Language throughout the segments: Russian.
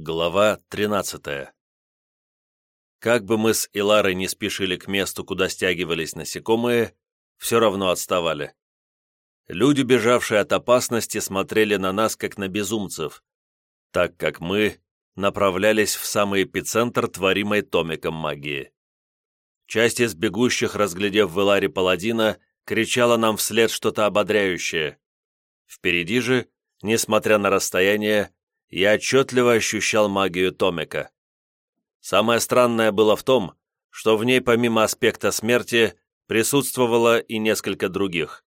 Глава 13 Как бы мы с Иларой не спешили к месту, куда стягивались насекомые, все равно отставали. Люди, бежавшие от опасности, смотрели на нас, как на безумцев, так как мы направлялись в самый эпицентр творимой томиком магии. Часть из бегущих, разглядев в Иларе паладина, кричала нам вслед что-то ободряющее. Впереди же, несмотря на расстояние, я отчетливо ощущал магию Томика. Самое странное было в том, что в ней помимо аспекта смерти присутствовало и несколько других.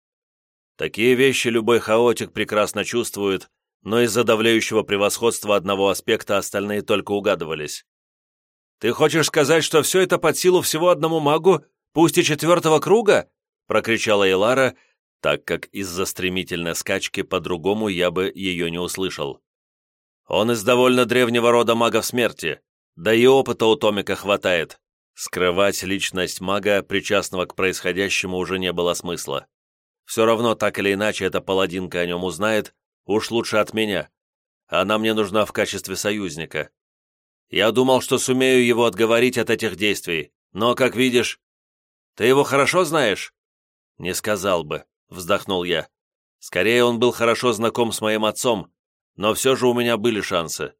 Такие вещи любой хаотик прекрасно чувствует, но из-за давляющего превосходства одного аспекта остальные только угадывались. «Ты хочешь сказать, что все это под силу всего одному магу, пусть и четвертого круга?» прокричала Элара, так как из-за стремительной скачки по-другому я бы ее не услышал. Он из довольно древнего рода магов смерти, да и опыта у Томика хватает. Скрывать личность мага, причастного к происходящему, уже не было смысла. Все равно, так или иначе, эта паладинка о нем узнает, уж лучше от меня. Она мне нужна в качестве союзника. Я думал, что сумею его отговорить от этих действий, но, как видишь... Ты его хорошо знаешь? Не сказал бы, вздохнул я. Скорее, он был хорошо знаком с моим отцом, но все же у меня были шансы.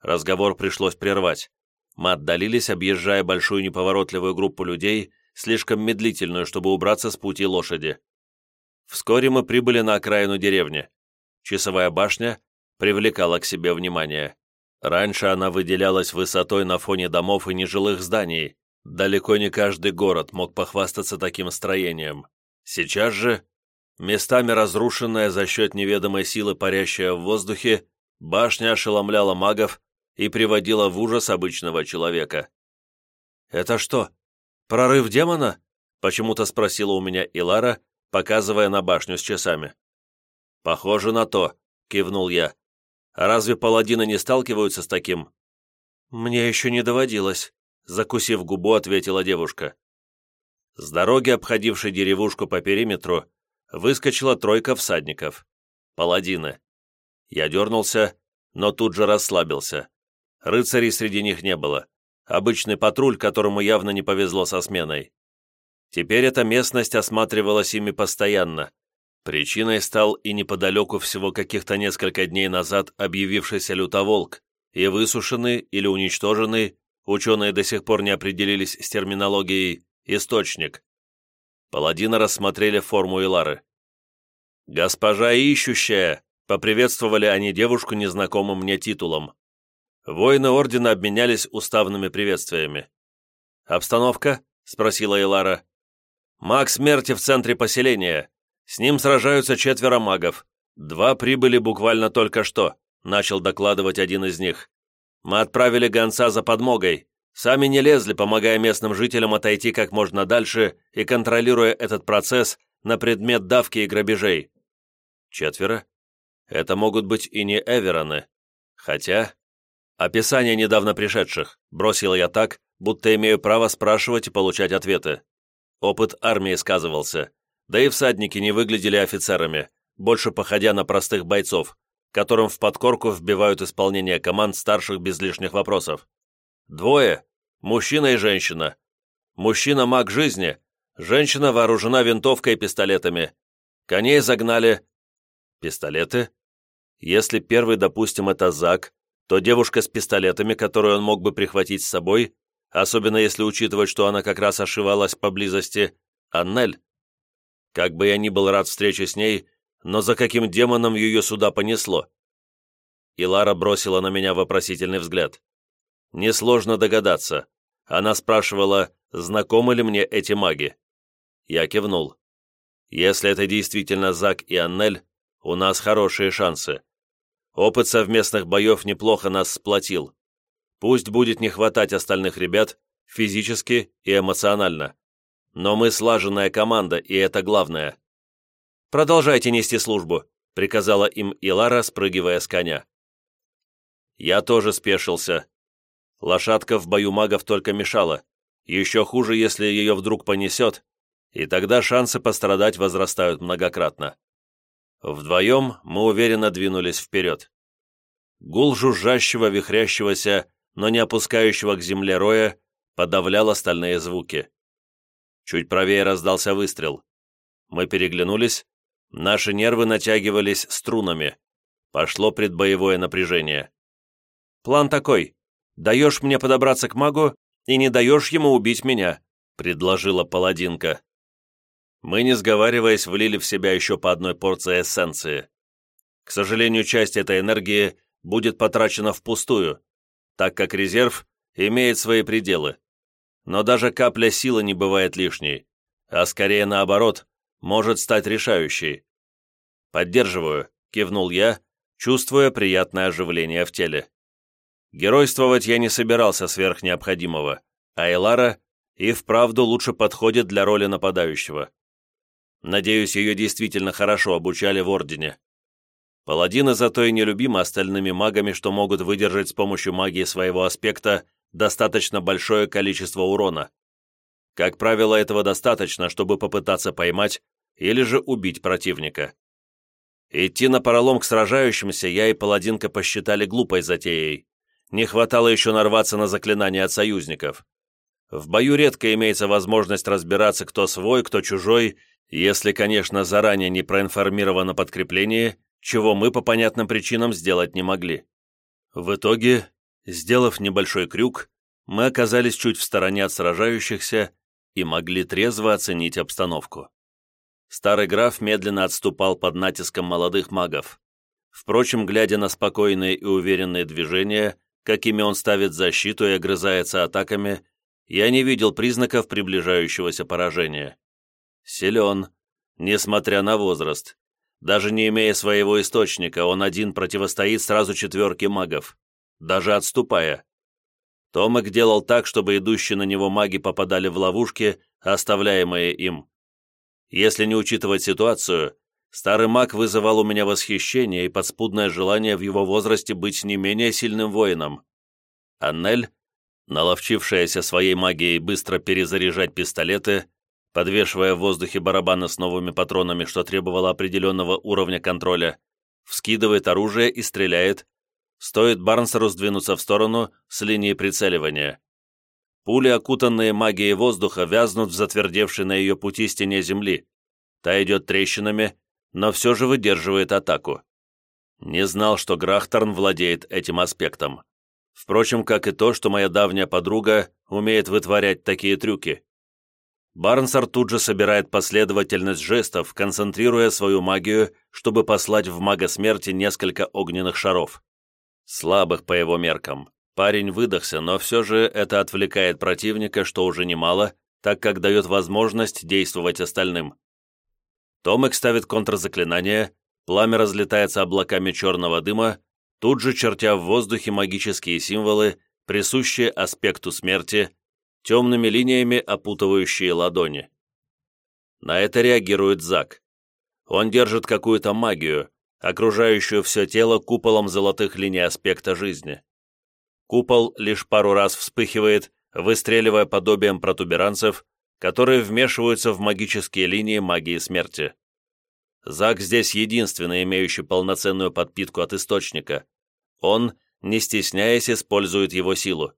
Разговор пришлось прервать. Мы отдалились, объезжая большую неповоротливую группу людей, слишком медлительную, чтобы убраться с пути лошади. Вскоре мы прибыли на окраину деревни. Часовая башня привлекала к себе внимание. Раньше она выделялась высотой на фоне домов и нежилых зданий. Далеко не каждый город мог похвастаться таким строением. Сейчас же Местами разрушенная за счет неведомой силы, парящая в воздухе, башня ошеломляла магов и приводила в ужас обычного человека. «Это что, прорыв демона?» — почему-то спросила у меня Илара, показывая на башню с часами. «Похоже на то», — кивнул я. «А разве паладины не сталкиваются с таким?» «Мне еще не доводилось», — закусив губу, ответила девушка. С дороги, обходившей деревушку по периметру, выскочила тройка всадников. Паладины. Я дернулся, но тут же расслабился. Рыцарей среди них не было. Обычный патруль, которому явно не повезло со сменой. Теперь эта местность осматривалась ими постоянно. Причиной стал и неподалеку всего каких-то несколько дней назад объявившийся лютоволк, и высушенный или уничтоженный, ученые до сих пор не определились с терминологией, источник. Паладины рассмотрели форму Илары. «Госпожа ищущая!» — поприветствовали они девушку незнакомым мне титулом. Воины Ордена обменялись уставными приветствиями. «Обстановка?» — спросила Илара. «Маг смерти в центре поселения. С ним сражаются четверо магов. Два прибыли буквально только что», — начал докладывать один из них. «Мы отправили гонца за подмогой. Сами не лезли, помогая местным жителям отойти как можно дальше и контролируя этот процесс на предмет давки и грабежей. Четверо? Это могут быть и не Эвероны. Хотя... Описание недавно пришедших. Бросил я так, будто имею право спрашивать и получать ответы. Опыт армии сказывался. Да и всадники не выглядели офицерами, больше походя на простых бойцов, которым в подкорку вбивают исполнение команд старших без лишних вопросов. Двое – мужчина и женщина. Мужчина – маг жизни, женщина вооружена винтовкой и пистолетами. Коней загнали. Пистолеты? Если первый, допустим, это Зак, то девушка с пистолетами, которую он мог бы прихватить с собой, особенно если учитывать, что она как раз ошивалась поблизости, Аннель. Как бы я ни был рад встрече с ней, но за каким демоном ее сюда понесло? И Лара бросила на меня вопросительный взгляд. Несложно догадаться. Она спрашивала, знакомы ли мне эти маги. Я кивнул. Если это действительно Зак и Аннель, у нас хорошие шансы. Опыт совместных боев неплохо нас сплотил. Пусть будет не хватать остальных ребят, физически и эмоционально. Но мы слаженная команда, и это главное. «Продолжайте нести службу», — приказала им Илара, спрыгивая с коня. Я тоже спешился, Лошадка в бою магов только мешала. Еще хуже, если ее вдруг понесет, и тогда шансы пострадать возрастают многократно. Вдвоем мы уверенно двинулись вперед. Гул жужжащего, вихрящегося, но не опускающего к земле роя подавлял остальные звуки. Чуть правее раздался выстрел. Мы переглянулись, наши нервы натягивались струнами. Пошло предбоевое напряжение. «План такой. Даешь мне подобраться к магу и не даешь ему убить меня», — предложила паладинка. Мы, не сговариваясь, влили в себя еще по одной порции эссенции. К сожалению, часть этой энергии будет потрачена впустую, так как резерв имеет свои пределы. Но даже капля силы не бывает лишней, а скорее наоборот, может стать решающей. «Поддерживаю», — кивнул я, чувствуя приятное оживление в теле. Геройствовать я не собирался сверх необходимого, а Элара и вправду лучше подходит для роли нападающего. Надеюсь, ее действительно хорошо обучали в Ордене. Паладины зато и нелюбимы остальными магами, что могут выдержать с помощью магии своего аспекта достаточно большое количество урона. Как правило, этого достаточно, чтобы попытаться поймать или же убить противника. Идти на пролом к сражающимся я и паладинка посчитали глупой затеей. Не хватало еще нарваться на заклинания от союзников. В бою редко имеется возможность разбираться, кто свой, кто чужой, если, конечно, заранее не проинформировано подкрепление чего мы по понятным причинам сделать не могли. В итоге, сделав небольшой крюк, мы оказались чуть в стороне от сражающихся и могли трезво оценить обстановку. Старый граф медленно отступал под натиском молодых магов. Впрочем, глядя на спокойные и уверенные движения, какими он ставит защиту и огрызается атаками, я не видел признаков приближающегося поражения. Силен, несмотря на возраст, даже не имея своего источника, он один противостоит сразу четверке магов, даже отступая. Томек делал так, чтобы идущие на него маги попадали в ловушки, оставляемые им. Если не учитывать ситуацию, старый маг вызывал у меня восхищение и подспудное желание в его возрасте быть не менее сильным воином. Аннель, наловчившаяся своей магией быстро перезаряжать пистолеты, подвешивая в воздухе барабаны с новыми патронами, что требовало определенного уровня контроля, вскидывает оружие и стреляет, стоит Барнсеру сдвинуться в сторону с линии прицеливания. Пули, окутанные магией воздуха, вязнут в затвердевшей на ее пути стене земли. Та идет трещинами, но все же выдерживает атаку. Не знал, что Грахторн владеет этим аспектом. Впрочем, как и то, что моя давняя подруга умеет вытворять такие трюки. Барнсар тут же собирает последовательность жестов, концентрируя свою магию, чтобы послать в мага смерти несколько огненных шаров. Слабых по его меркам. Парень выдохся, но все же это отвлекает противника, что уже немало, так как дает возможность действовать остальным. Томек ставит контрзаклинание, пламя разлетается облаками черного дыма, тут же чертя в воздухе магические символы, присущие аспекту смерти, темными линиями опутывающие ладони. На это реагирует Зак. Он держит какую-то магию, окружающую все тело куполом золотых линий аспекта жизни. Купол лишь пару раз вспыхивает, выстреливая подобием протуберанцев, которые вмешиваются в магические линии магии смерти. Зак здесь единственный, имеющий полноценную подпитку от источника. Он, не стесняясь, использует его силу.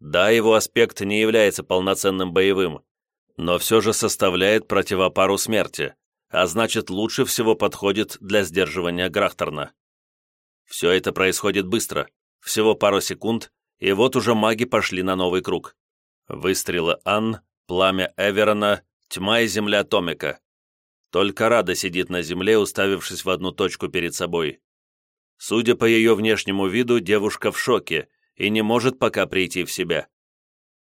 Да, его аспект не является полноценным боевым, но все же составляет противопару смерти, а значит лучше всего подходит для сдерживания Грахторна. Все это происходит быстро, всего пару секунд, и вот уже маги пошли на новый круг. Выстрелы Ан, пламя Эверона, тьма и земля Томика. Только Рада сидит на земле, уставившись в одну точку перед собой. Судя по ее внешнему виду, девушка в шоке и не может пока прийти в себя.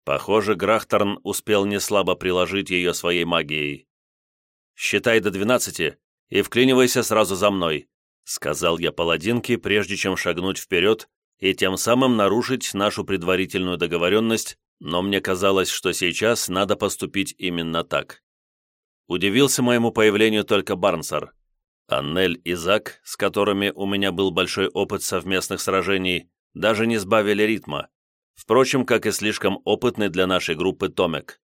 Похоже, Грахторн успел неслабо приложить ее своей магией. «Считай до двенадцати и вклинивайся сразу за мной», сказал я паладинке, прежде чем шагнуть вперед и тем самым нарушить нашу предварительную договоренность, но мне казалось, что сейчас надо поступить именно так. Удивился моему появлению только Барнсар. Аннель и Зак, с которыми у меня был большой опыт совместных сражений, даже не сбавили ритма, впрочем, как и слишком опытный для нашей группы Томек.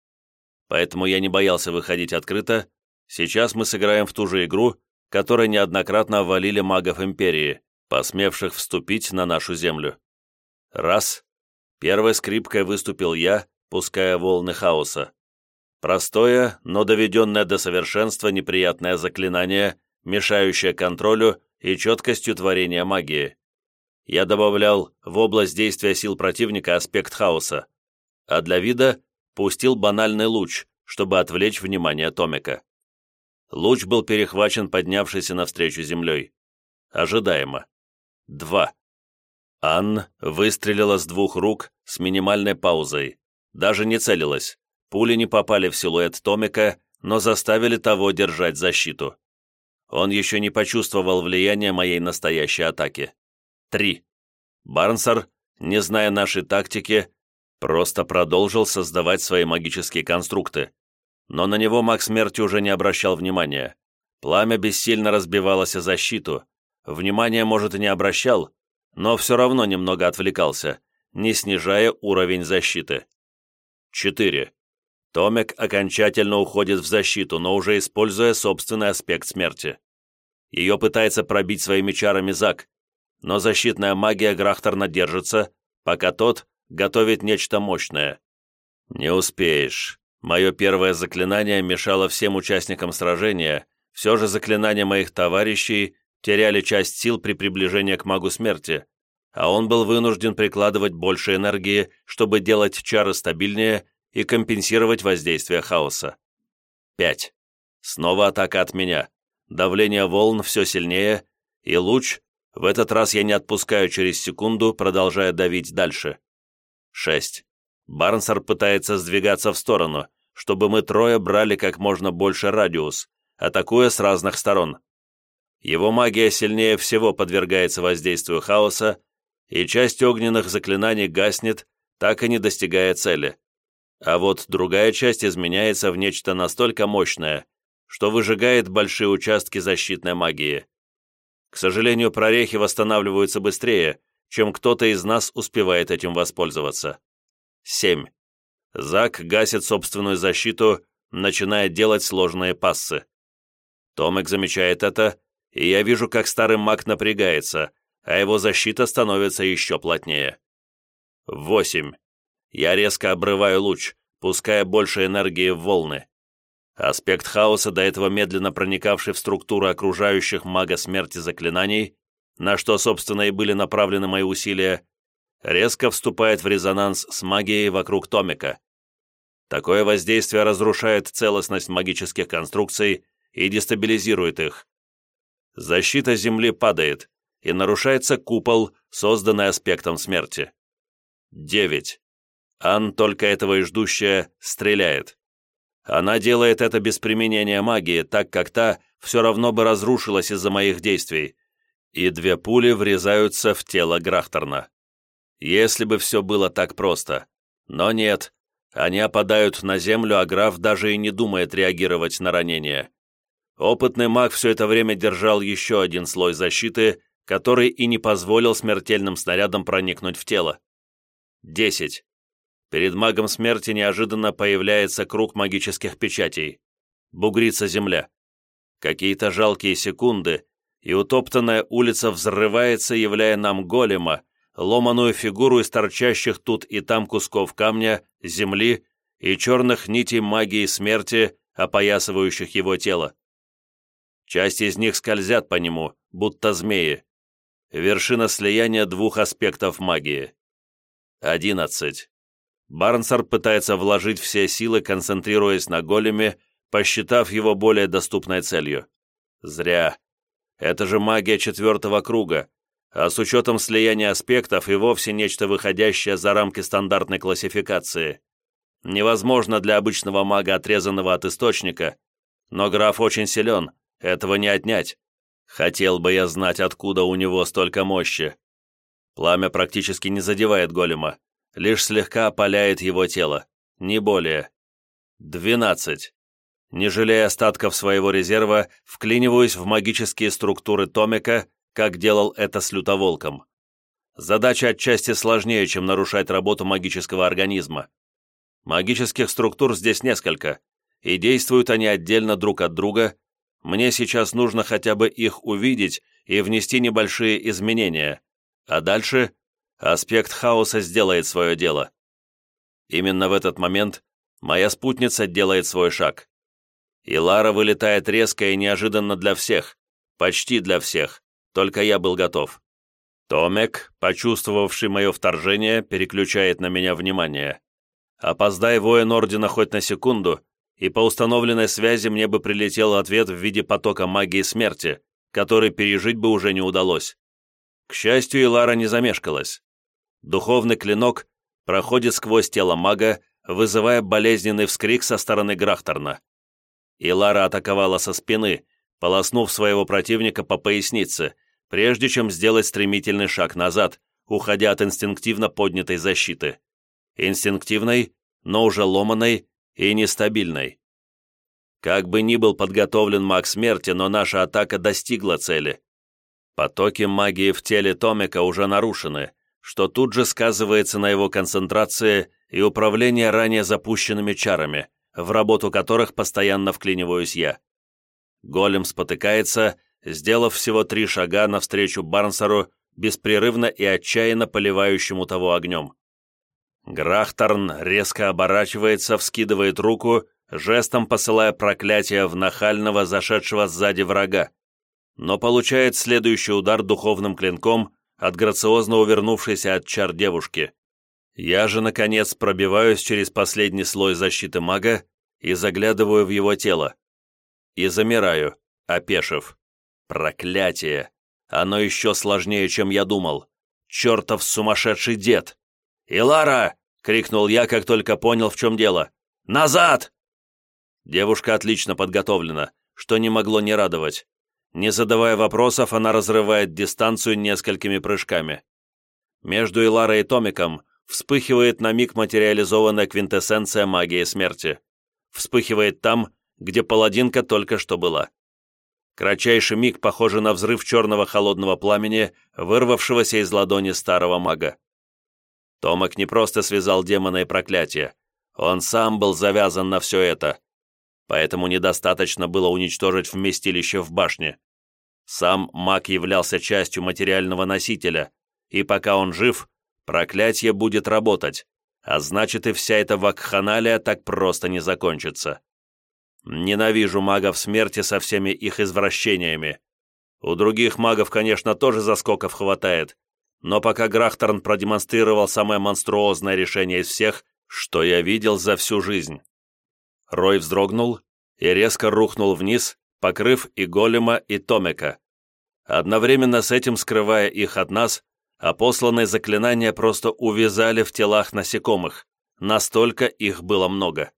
Поэтому я не боялся выходить открыто, сейчас мы сыграем в ту же игру, которой неоднократно валили магов Империи, посмевших вступить на нашу землю. Раз. Первой скрипкой выступил я, пуская волны хаоса. Простое, но доведенное до совершенства неприятное заклинание, мешающее контролю и четкостью творения магии. Я добавлял в область действия сил противника аспект хаоса, а для вида пустил банальный луч, чтобы отвлечь внимание Томика. Луч был перехвачен поднявшейся навстречу землей. Ожидаемо. Два. Ан выстрелила с двух рук с минимальной паузой. Даже не целилась. Пули не попали в силуэт Томика, но заставили того держать защиту. Он еще не почувствовал влияния моей настоящей атаки. Три. Барнсар, не зная нашей тактики, просто продолжил создавать свои магические конструкты. Но на него маг смерти уже не обращал внимания. Пламя бессильно разбивалось о защиту. Внимания, может, и не обращал, но все равно немного отвлекался, не снижая уровень защиты. 4. Томик окончательно уходит в защиту, но уже используя собственный аспект смерти. Ее пытается пробить своими чарами Зак, но защитная магия Грахторна держится, пока тот готовит нечто мощное. «Не успеешь. Мое первое заклинание мешало всем участникам сражения, все же заклинания моих товарищей теряли часть сил при приближении к магу смерти, а он был вынужден прикладывать больше энергии, чтобы делать чары стабильнее и компенсировать воздействие хаоса. 5. Снова атака от меня. Давление волн все сильнее, и луч, в этот раз я не отпускаю через секунду, продолжая давить дальше. 6. Барнсар пытается сдвигаться в сторону, чтобы мы трое брали как можно больше радиус, атакуя с разных сторон. Его магия сильнее всего подвергается воздействию хаоса, и часть огненных заклинаний гаснет, так и не достигая цели. А вот другая часть изменяется в нечто настолько мощное, что выжигает большие участки защитной магии. К сожалению, прорехи восстанавливаются быстрее, чем кто-то из нас успевает этим воспользоваться. 7. Зак гасит собственную защиту, начиная делать сложные пассы. Томек замечает это, и я вижу, как старый маг напрягается, а его защита становится еще плотнее. 8. Я резко обрываю луч, пуская больше энергии в волны. Аспект хаоса, до этого медленно проникавший в структуру окружающих мага смерти заклинаний, на что, собственно, и были направлены мои усилия, резко вступает в резонанс с магией вокруг Томика. Такое воздействие разрушает целостность магических конструкций и дестабилизирует их. Защита Земли падает, и нарушается купол, созданный аспектом смерти. 9. Ан, только этого и ждущая, стреляет. Она делает это без применения магии, так как та все равно бы разрушилась из-за моих действий, и две пули врезаются в тело Грахторна. Если бы все было так просто. Но нет, они опадают на землю, а граф даже и не думает реагировать на ранение. Опытный маг все это время держал еще один слой защиты, который и не позволил смертельным снарядам проникнуть в тело. 10. Перед магом смерти неожиданно появляется круг магических печатей. Бугрится земля. Какие-то жалкие секунды, и утоптанная улица взрывается, являя нам голема, ломаную фигуру из торчащих тут и там кусков камня, земли и черных нитей магии смерти, опоясывающих его тело. Часть из них скользят по нему, будто змеи. Вершина слияния двух аспектов магии. 11. Барнсар пытается вложить все силы, концентрируясь на големе, посчитав его более доступной целью. Зря. Это же магия четвертого круга, а с учетом слияния аспектов и вовсе нечто выходящее за рамки стандартной классификации. Невозможно для обычного мага, отрезанного от источника, но граф очень силен, этого не отнять. Хотел бы я знать, откуда у него столько мощи. Пламя практически не задевает голема, лишь слегка опаляет его тело, не более. Двенадцать. Не жалея остатков своего резерва, вклиниваюсь в магические структуры Томика, как делал это с лютоволком. Задача отчасти сложнее, чем нарушать работу магического организма. Магических структур здесь несколько, и действуют они отдельно друг от друга. Мне сейчас нужно хотя бы их увидеть и внести небольшие изменения, а дальше аспект хаоса сделает свое дело. Именно в этот момент моя спутница делает свой шаг. И Лара вылетает резко и неожиданно для всех, почти для всех, только я был готов. Томек, почувствовавший мое вторжение, переключает на меня внимание. Опоздай воин Ордена хоть на секунду, и по установленной связи мне бы прилетел ответ в виде потока магии смерти, который пережить бы уже не удалось. К счастью, Илара не замешкалась. Духовный клинок проходит сквозь тело мага, вызывая болезненный вскрик со стороны Грахторна. Илара атаковала со спины, полоснув своего противника по пояснице, прежде чем сделать стремительный шаг назад, уходя от инстинктивно поднятой защиты. Инстинктивной, но уже ломаной и нестабильной. Как бы ни был подготовлен маг смерти, но наша атака достигла цели. Потоки магии в теле Томика уже нарушены, что тут же сказывается на его концентрации и управлении ранее запущенными чарами, в работу которых постоянно вклиниваюсь я. Голем спотыкается, сделав всего три шага навстречу Барнсору, беспрерывно и отчаянно поливающему того огнем. Грахторн резко оборачивается, вскидывает руку жестом посылая проклятие в нахального, зашедшего сзади врага, но получает следующий удар духовным клинком от грациозно увернувшейся от чар девушки. Я же, наконец, пробиваюсь через последний слой защиты мага и заглядываю в его тело. И замираю, опешив. Проклятие! Оно еще сложнее, чем я думал. Чертов сумасшедший дед! «Илара!» — крикнул я, как только понял, в чем дело. «Назад!» Девушка отлично подготовлена, что не могло не радовать. Не задавая вопросов, она разрывает дистанцию несколькими прыжками. Между Иларой и Томиком вспыхивает на миг материализованная квинтэссенция магии смерти. Вспыхивает там, где паладинка только что была. Кратчайший миг похожий на взрыв черного холодного пламени, вырвавшегося из ладони старого мага. Томик не просто связал демона и проклятие. Он сам был завязан на все это поэтому недостаточно было уничтожить вместилище в башне. Сам маг являлся частью материального носителя, и пока он жив, проклятие будет работать, а значит и вся эта вакханалия так просто не закончится. Ненавижу магов смерти со всеми их извращениями. У других магов, конечно, тоже заскоков хватает, но пока Грахторн продемонстрировал самое монструозное решение из всех, что я видел за всю жизнь. Рой вздрогнул и резко рухнул вниз, покрыв и голема, и Томека. Одновременно с этим скрывая их от нас, а посланные заклинания просто увязали в телах насекомых, настолько их было много.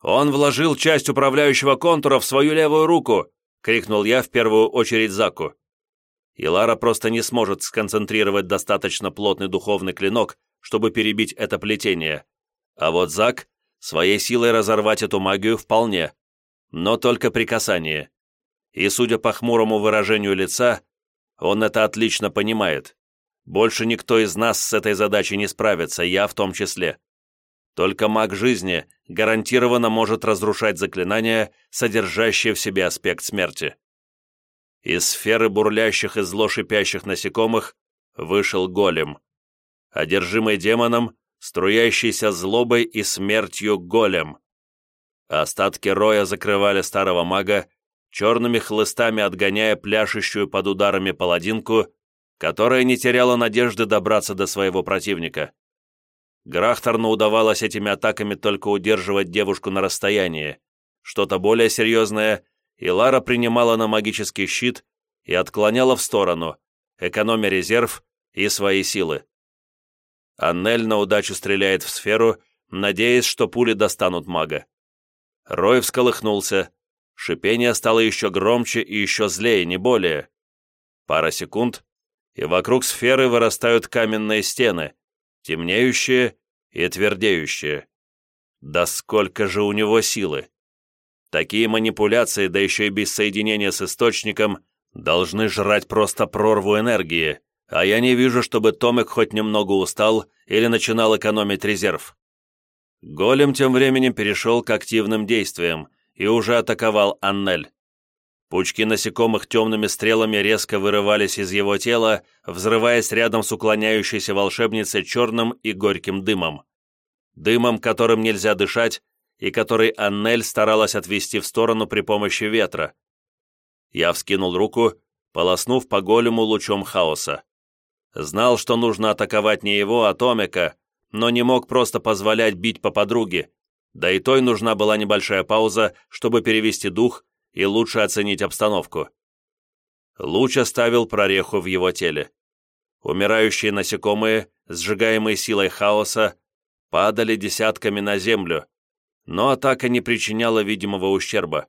«Он вложил часть управляющего контура в свою левую руку!» — крикнул я в первую очередь Заку. И Лара просто не сможет сконцентрировать достаточно плотный духовный клинок, чтобы перебить это плетение. А вот Зак Своей силой разорвать эту магию вполне, но только при касании. И, судя по хмурому выражению лица, он это отлично понимает. Больше никто из нас с этой задачей не справится, я в том числе. Только маг жизни гарантированно может разрушать заклинания, содержащие в себе аспект смерти. Из сферы бурлящих и зло шипящих насекомых вышел голем. Одержимый демоном, струящийся злобой и смертью голем. Остатки роя закрывали старого мага, черными хлыстами отгоняя пляшущую под ударами паладинку, которая не теряла надежды добраться до своего противника. Грахторну удавалось этими атаками только удерживать девушку на расстоянии. Что-то более серьезное, и Лара принимала на магический щит и отклоняла в сторону, экономя резерв и свои силы. Аннель на удачу стреляет в сферу, надеясь, что пули достанут мага. Рой всколыхнулся. Шипение стало еще громче и еще злее, не более. Пара секунд, и вокруг сферы вырастают каменные стены, темнеющие и твердеющие. Да сколько же у него силы! Такие манипуляции, да еще и без соединения с источником, должны жрать просто прорву энергии, а я не вижу, чтобы Томик хоть немного устал или начинал экономить резерв. Голем тем временем перешел к активным действиям и уже атаковал Аннель. Пучки насекомых темными стрелами резко вырывались из его тела, взрываясь рядом с уклоняющейся волшебницей черным и горьким дымом. Дымом, которым нельзя дышать, и который Аннель старалась отвести в сторону при помощи ветра. Я вскинул руку, полоснув по голему лучом хаоса. Знал, что нужно атаковать не его, а Томика, но не мог просто позволять бить по подруге, да и той нужна была небольшая пауза, чтобы перевести дух и лучше оценить обстановку. Луч оставил прореху в его теле. Умирающие насекомые, сжигаемые силой хаоса, падали десятками на землю, но атака не причиняла видимого ущерба.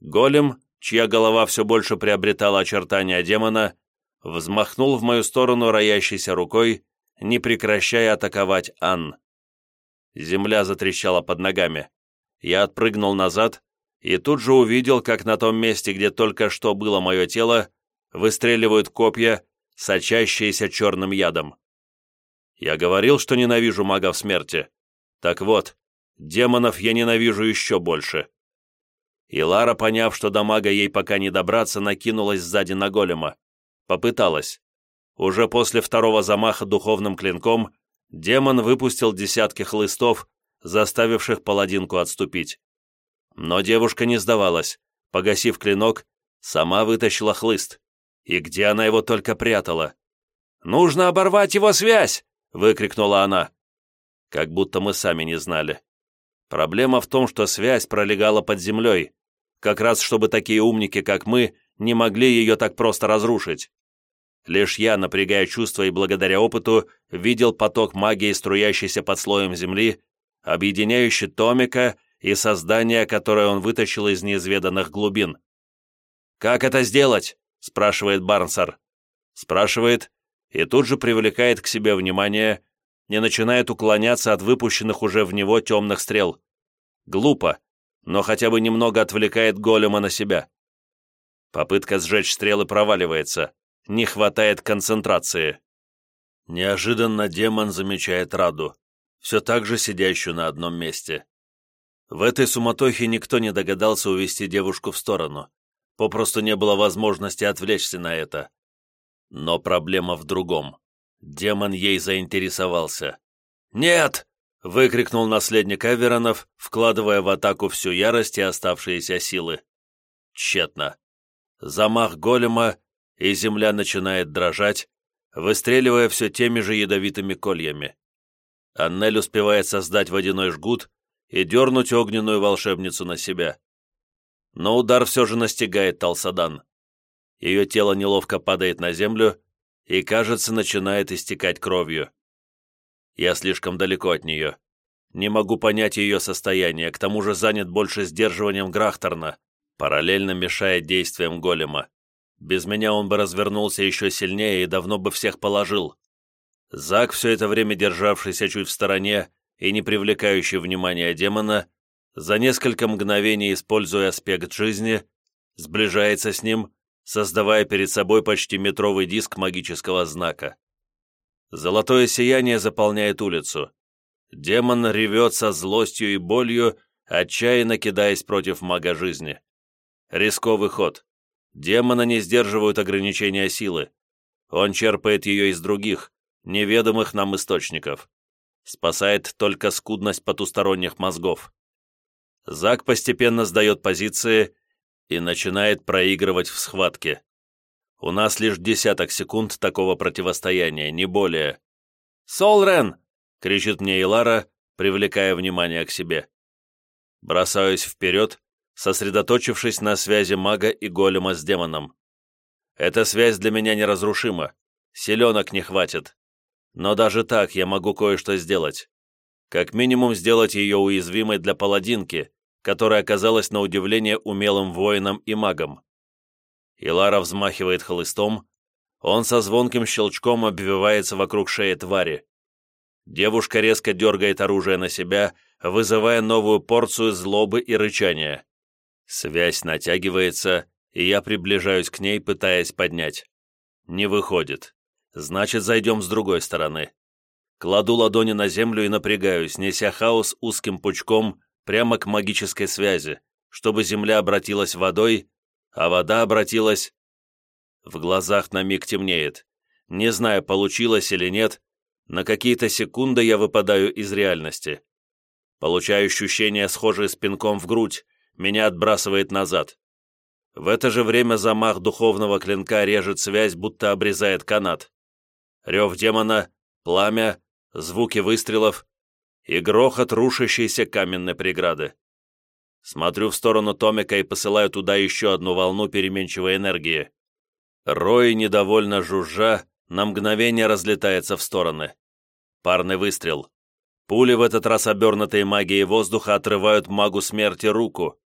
Голем, чья голова все больше приобретала очертания демона, взмахнул в мою сторону роящейся рукой, не прекращая атаковать Ан. Земля затрещала под ногами. Я отпрыгнул назад и тут же увидел, как на том месте, где только что было мое тело, выстреливают копья, сочащиеся черным ядом. Я говорил, что ненавижу магов смерти. Так вот, демонов я ненавижу еще больше. И Лара, поняв, что до мага ей пока не добраться, накинулась сзади на голема. Попыталась. Уже после второго замаха духовным клинком демон выпустил десятки хлыстов, заставивших паладинку отступить. Но девушка не сдавалась. Погасив клинок, сама вытащила хлыст. И где она его только прятала? «Нужно оборвать его связь!» — выкрикнула она. Как будто мы сами не знали. Проблема в том, что связь пролегала под землей, как раз чтобы такие умники, как мы, не могли ее так просто разрушить. Лишь я, напрягая чувства и благодаря опыту, видел поток магии, струящийся под слоем земли, объединяющий Томика и создание, которое он вытащил из неизведанных глубин. «Как это сделать?» — спрашивает Барнсар. Спрашивает и тут же привлекает к себе внимание, не начинает уклоняться от выпущенных уже в него темных стрел. Глупо, но хотя бы немного отвлекает голема на себя. Попытка сжечь стрелы проваливается. Не хватает концентрации. Неожиданно демон замечает Раду, все так же сидящую на одном месте. В этой суматохе никто не догадался увести девушку в сторону. Попросту не было возможности отвлечься на это. Но проблема в другом. Демон ей заинтересовался. «Нет!» — выкрикнул наследник Эверонов, вкладывая в атаку всю ярость и оставшиеся силы. Тщетно. Замах голема, и земля начинает дрожать, выстреливая все теми же ядовитыми кольями. Аннель успевает создать водяной жгут, и дернуть огненную волшебницу на себя. Но удар все же настигает Талсадан. Ее тело неловко падает на землю и, кажется, начинает истекать кровью. Я слишком далеко от нее. Не могу понять ее состояние, к тому же занят больше сдерживанием Грахторна, параллельно мешая действиям голема. Без меня он бы развернулся еще сильнее и давно бы всех положил. Зак, все это время державшийся чуть в стороне, и не привлекающий внимания демона, за несколько мгновений, используя аспект жизни, сближается с ним, создавая перед собой почти метровый диск магического знака. Золотое сияние заполняет улицу. Демон ревет со злостью и болью, отчаянно кидаясь против мага жизни. Рисковый ход. Демона не сдерживают ограничения силы. Он черпает ее из других, неведомых нам источников. Спасает только скудность потусторонних мозгов. Зак постепенно сдает позиции и начинает проигрывать в схватке. У нас лишь десяток секунд такого противостояния, не более. «Солрен!» — кричит мне Илара, привлекая внимание к себе. Бросаюсь вперед, сосредоточившись на связи мага и голема с демоном. Эта связь для меня неразрушима, селенок не хватит. Но даже так я могу кое-что сделать. Как минимум сделать ее уязвимой для паладинки, которая оказалась на удивление умелым воином и магом. Илара взмахивает хлыстом, он со звонким щелчком обвивается вокруг шеи твари. Девушка резко дергает оружие на себя, вызывая новую порцию злобы и рычания. Связь натягивается, и я приближаюсь к ней, пытаясь поднять. Не выходит. Значит, зайдем с другой стороны. Кладу ладони на землю и напрягаюсь, неся хаос узким пучком прямо к магической связи, чтобы земля обратилась водой, а вода обратилась... В глазах на миг темнеет. Не знаю, получилось или нет, на какие-то секунды я выпадаю из реальности. Получаю ощущение, схожее с пинком в грудь, меня отбрасывает назад. В это же время замах духовного клинка режет связь, будто обрезает канат. Рев демона, пламя, звуки выстрелов и грохот рушащейся каменной преграды. Смотрю в сторону Томика и посылаю туда еще одну волну переменчивой энергии. Рой, недовольно жужжа, на мгновение разлетается в стороны. Парный выстрел. Пули, в этот раз обернутые магией воздуха, отрывают магу смерти руку.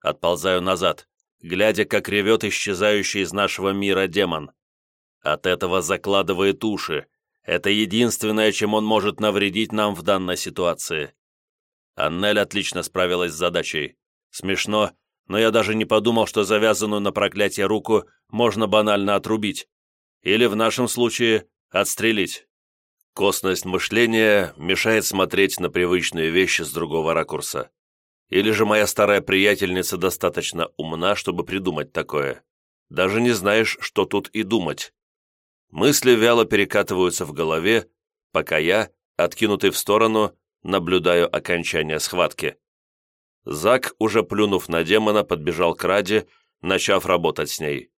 Отползаю назад, глядя, как ревет исчезающий из нашего мира демон. От этого закладывает уши. Это единственное, чем он может навредить нам в данной ситуации. Аннель отлично справилась с задачей. Смешно, но я даже не подумал, что завязанную на проклятие руку можно банально отрубить. Или, в нашем случае, отстрелить. Косность мышления мешает смотреть на привычные вещи с другого ракурса. Или же моя старая приятельница достаточно умна, чтобы придумать такое. Даже не знаешь, что тут и думать. Мысли вяло перекатываются в голове, пока я, откинутый в сторону, наблюдаю окончание схватки. Зак, уже плюнув на демона, подбежал к Раде, начав работать с ней.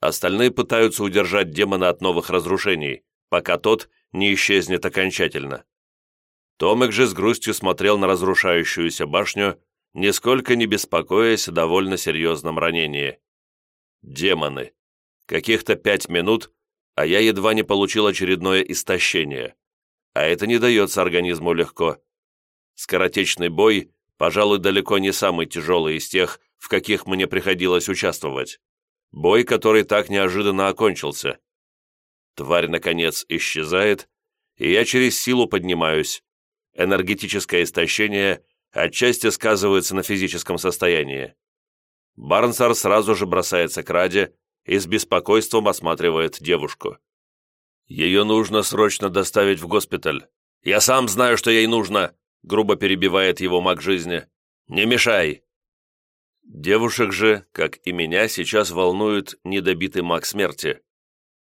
Остальные пытаются удержать демона от новых разрушений, пока тот не исчезнет окончательно. Томик же с грустью смотрел на разрушающуюся башню, нисколько не беспокоясь о довольно серьезном ранении. Демоны. Каких-то пять минут, а я едва не получил очередное истощение а это не дается организму легко. Скоротечный бой, пожалуй, далеко не самый тяжелый из тех, в каких мне приходилось участвовать. Бой, который так неожиданно окончился. Тварь, наконец, исчезает, и я через силу поднимаюсь. Энергетическое истощение отчасти сказывается на физическом состоянии. Барнсар сразу же бросается к Раде и с беспокойством осматривает девушку. «Ее нужно срочно доставить в госпиталь. Я сам знаю, что ей нужно!» грубо перебивает его маг жизни. «Не мешай!» Девушек же, как и меня, сейчас волнует недобитый маг смерти.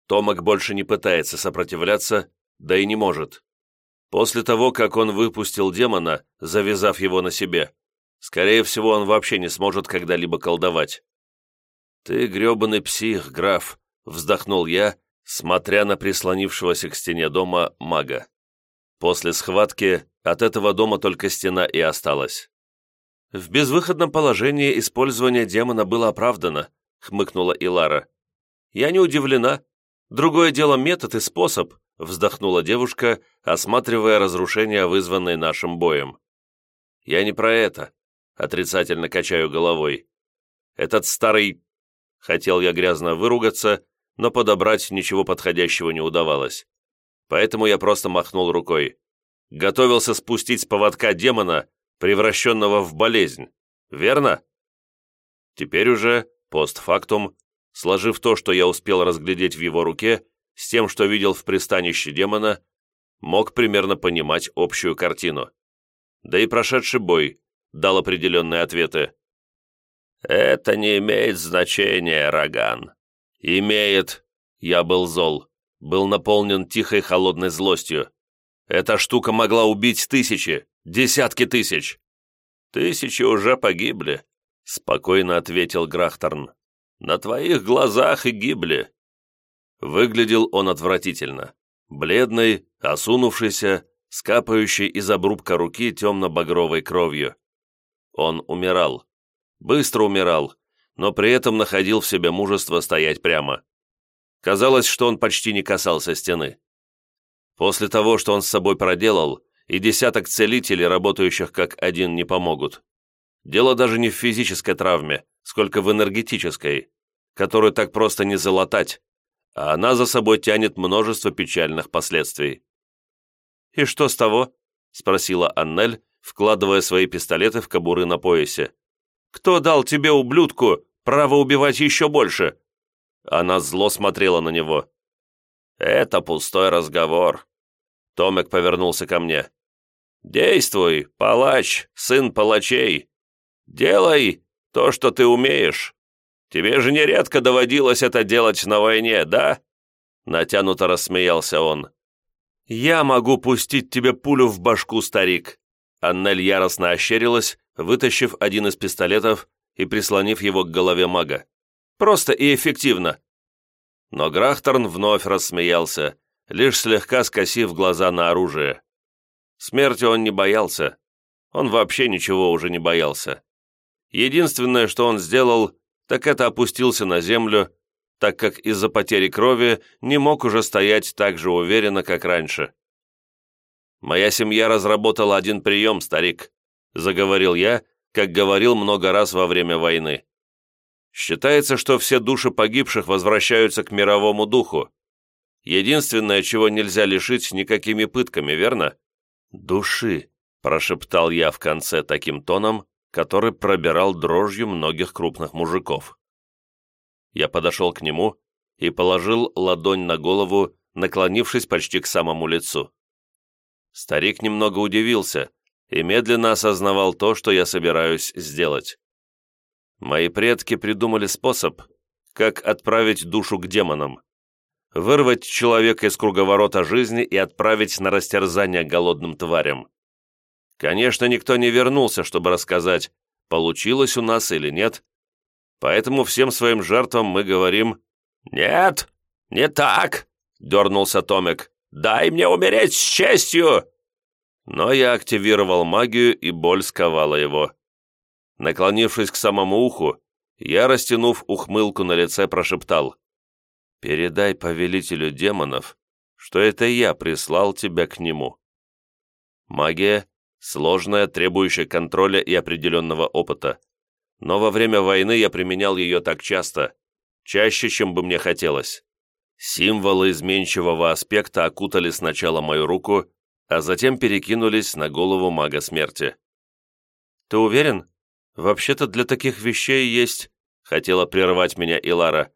Томак больше не пытается сопротивляться, да и не может. После того, как он выпустил демона, завязав его на себе, скорее всего, он вообще не сможет когда-либо колдовать. «Ты гребаный псих, граф», — вздохнул я, смотря на прислонившегося к стене дома мага. После схватки от этого дома только стена и осталась. «В безвыходном положении использование демона было оправдано», — хмыкнула Илара. «Я не удивлена. Другое дело метод и способ», — вздохнула девушка, осматривая разрушения, вызванные нашим боем. «Я не про это», — отрицательно качаю головой. «Этот старый...» Хотел я грязно выругаться, но подобрать ничего подходящего не удавалось. Поэтому я просто махнул рукой. Готовился спустить с поводка демона, превращенного в болезнь. Верно? Теперь уже, постфактум, сложив то, что я успел разглядеть в его руке, с тем, что видел в пристанище демона, мог примерно понимать общую картину. Да и прошедший бой дал определенные ответы. «Это не имеет значения, Роган. «Имеет!» Я был зол, был наполнен тихой холодной злостью. Эта штука могла убить тысячи, десятки тысяч. «Тысячи уже погибли», — спокойно ответил Грахторн. «На твоих глазах и гибли». Выглядел он отвратительно. Бледный, осунувшийся, скапающий из обрубка руки темно-багровой кровью. Он умирал. Быстро умирал, но при этом находил в себе мужество стоять прямо. Казалось, что он почти не касался стены. После того, что он с собой проделал, и десяток целителей, работающих как один, не помогут. Дело даже не в физической травме, сколько в энергетической, которую так просто не залатать, а она за собой тянет множество печальных последствий. «И что с того?» — спросила Аннель, вкладывая свои пистолеты в кобуры на поясе. Кто дал тебе, ублюдку, право убивать еще больше?» Она зло смотрела на него. «Это пустой разговор». Томик повернулся ко мне. «Действуй, палач, сын палачей. Делай то, что ты умеешь. Тебе же нередко доводилось это делать на войне, да?» Натянуто рассмеялся он. «Я могу пустить тебе пулю в башку, старик!» Аннель яростно ощерилась, вытащив один из пистолетов и прислонив его к голове мага. «Просто и эффективно!» Но Грахторн вновь рассмеялся, лишь слегка скосив глаза на оружие. Смерти он не боялся. Он вообще ничего уже не боялся. Единственное, что он сделал, так это опустился на землю, так как из-за потери крови не мог уже стоять так же уверенно, как раньше. «Моя семья разработала один прием, старик», — заговорил я, как говорил много раз во время войны. «Считается, что все души погибших возвращаются к мировому духу. Единственное, чего нельзя лишить никакими пытками, верно?» «Души», — прошептал я в конце таким тоном, который пробирал дрожью многих крупных мужиков. Я подошел к нему и положил ладонь на голову, наклонившись почти к самому лицу. Старик немного удивился и медленно осознавал то, что я собираюсь сделать. Мои предки придумали способ, как отправить душу к демонам, вырвать человека из круговорота жизни и отправить на растерзание голодным тварям. Конечно, никто не вернулся, чтобы рассказать, получилось у нас или нет, поэтому всем своим жертвам мы говорим «Нет, не так!» — дернулся Томик. «Дай мне умереть с честью!» Но я активировал магию, и боль сковала его. Наклонившись к самому уху, я, растянув ухмылку на лице, прошептал «Передай повелителю демонов, что это я прислал тебя к нему». Магия сложная, требующая контроля и определенного опыта. Но во время войны я применял ее так часто, чаще, чем бы мне хотелось. Символы изменчивого аспекта окутали сначала мою руку, а затем перекинулись на голову мага смерти. «Ты уверен? Вообще-то для таких вещей есть...» — хотела прервать меня Илара.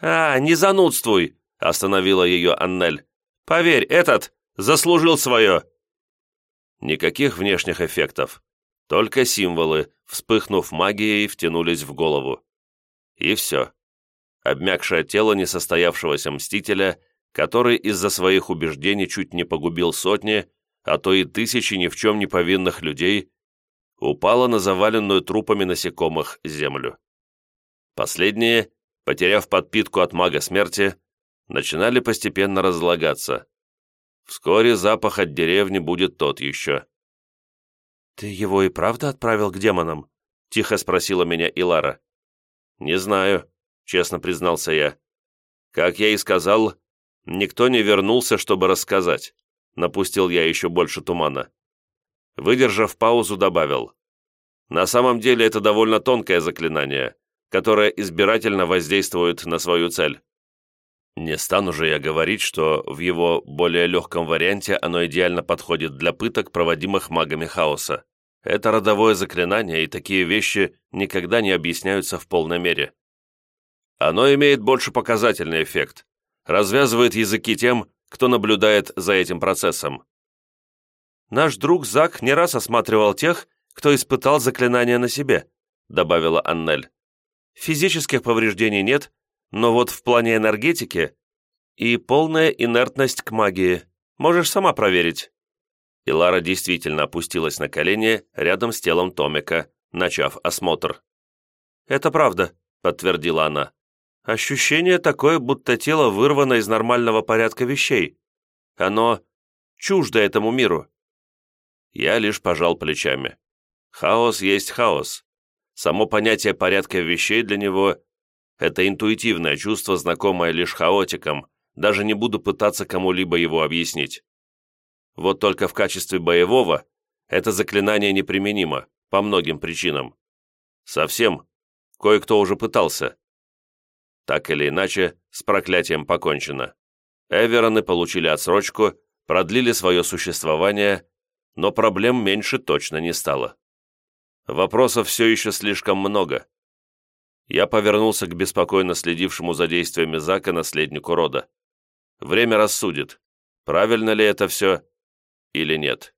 «А, не занудствуй!» — остановила ее Аннель. «Поверь, этот заслужил свое!» Никаких внешних эффектов. Только символы, вспыхнув магией, втянулись в голову. И все. Обмякшее тело несостоявшегося мстителя, который из-за своих убеждений чуть не погубил сотни, а то и тысячи ни в чем не повинных людей, упало на заваленную трупами насекомых землю. Последние, потеряв подпитку от мага смерти, начинали постепенно разлагаться, Вскоре запах от деревни будет тот еще. «Ты его и правда отправил к демонам?» — тихо спросила меня Илара. «Не знаю», — честно признался я. «Как я и сказал, никто не вернулся, чтобы рассказать», — напустил я еще больше тумана. Выдержав паузу, добавил. «На самом деле это довольно тонкое заклинание, которое избирательно воздействует на свою цель. Не стану же я говорить, что в его более легком варианте оно идеально подходит для пыток, проводимых магами хаоса. Это родовое заклинание, и такие вещи никогда не объясняются в полной мере. Оно имеет больше показательный эффект, развязывает языки тем, кто наблюдает за этим процессом. «Наш друг Зак не раз осматривал тех, кто испытал заклинание на себе», добавила Аннель. «Физических повреждений нет, но вот в плане энергетики и полная инертность к магии. Можешь сама проверить». И Лара действительно опустилась на колени рядом с телом Томика, начав осмотр. «Это правда», — подтвердила она. «Ощущение такое, будто тело вырвано из нормального порядка вещей. Оно чуждо этому миру». Я лишь пожал плечами. Хаос есть хаос. Само понятие порядка вещей для него это интуитивное чувство, знакомое лишь хаотикам, даже не буду пытаться кому-либо его объяснить. Вот только в качестве боевого это заклинание неприменимо, по многим причинам. Совсем. Кое-кто уже пытался. Так или иначе, с проклятием покончено. Эвероны получили отсрочку, продлили свое существование, но проблем меньше точно не стало. Вопросов все еще слишком много. Я повернулся к беспокойно следившему за действиями Зака наследнику рода. Время рассудит, правильно ли это все или нет.